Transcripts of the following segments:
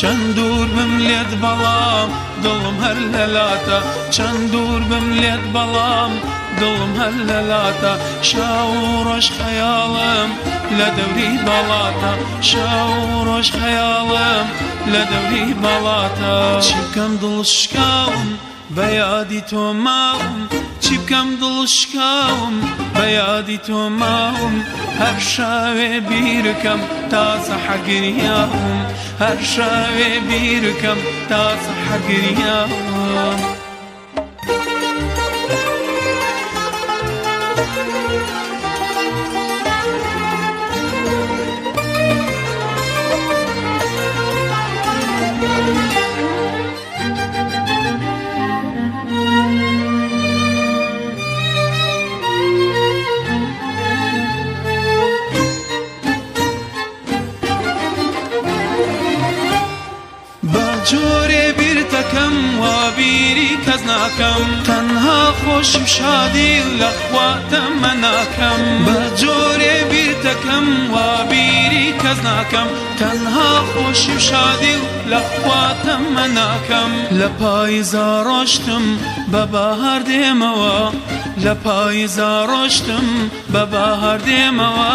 چەند دوور بم لێت بەڵام دڵم هەر لەلاتە چەند دوور بم لێت بەڵام دڵم هەر لەلاتە شاو ڕۆژ خەیاڵم لە دەوری بەڵاتە شاو ڕۆژ خەیاڵم لە دەوری بەڵاتە چیکەم دڵشکاوم بە یادی تۆ ماوم چی بکەم دڵشکاوم بە یادی تۆ ماوم هەر شاوێ بیرکەم تاسە حەگریاوم هەر شاوێ بیرکەم تاسە حەگریاوم ناکەم تەنها خۆشم شادی لە خواتە مەناکەم بە جۆرێ بیرتەکەم وابیری کەس ناکەم تەنها خۆشی شادی لە خواتە مەناکەم لە پایزا ڕۆشتم بە باهار دێمەوە لە پایزا ڕۆشتم بە باهار دێمەوە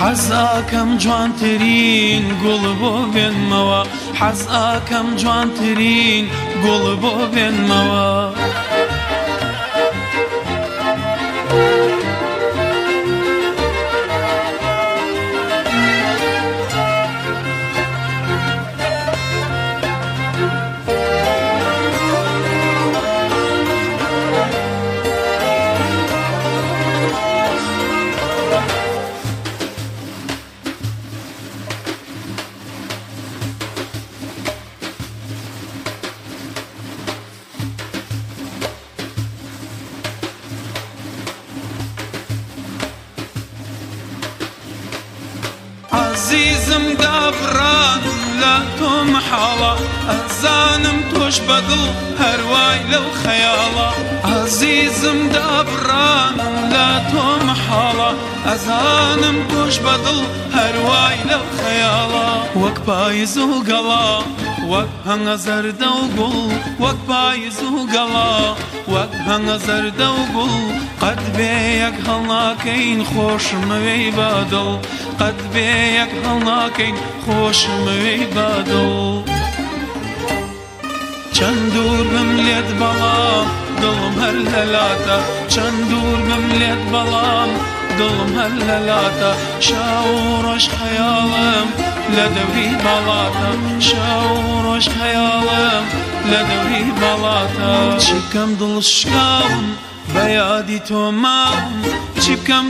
حەزاکەم جوانترین گوڵ بۆ بێنمەوە حەزاکەم جوانترین گوڵ بۆ بێنمەوە. عزیزم دابڕان لە تۆم حاڵە ئەزانم تۆش بەدڵ هەروای لەو خەیاڵە عزیزم دابڕان لە تۆم حاڵە ئەزانم تۆش بەدڵ هەروای لەو خەیاڵە وەک پایز و گەڵە وەک هەنگە زەردە و گوڵ وەک پایز و گەڵا وەک هەنگە زەردە و گوڵ قەت بێ یەک هەڵناکەین خۆشمەوەی بادڵ قەت بێ یەک هەڵناکەین خۆشمەوەی بادڵ. چەند دوور بم لێت بەڵام دڵم هەر لەلاتە چەند دوور بم لێت بەڵام دڵم هەر لەلاتە شاو ڕۆژ خەیاڵم لدوري بەڵاتە شەڕۆژ هەیاڵم لە دەوری بەڵاتە چکەم دڵشکاوم بە یادی تۆ ماوم چی بکەم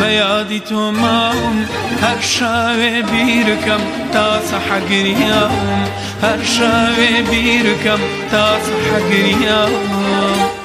بيادي تو ماوم هر ماوم بيركم تاس حق رياوم هر هەر بيركم تاس حق رياوم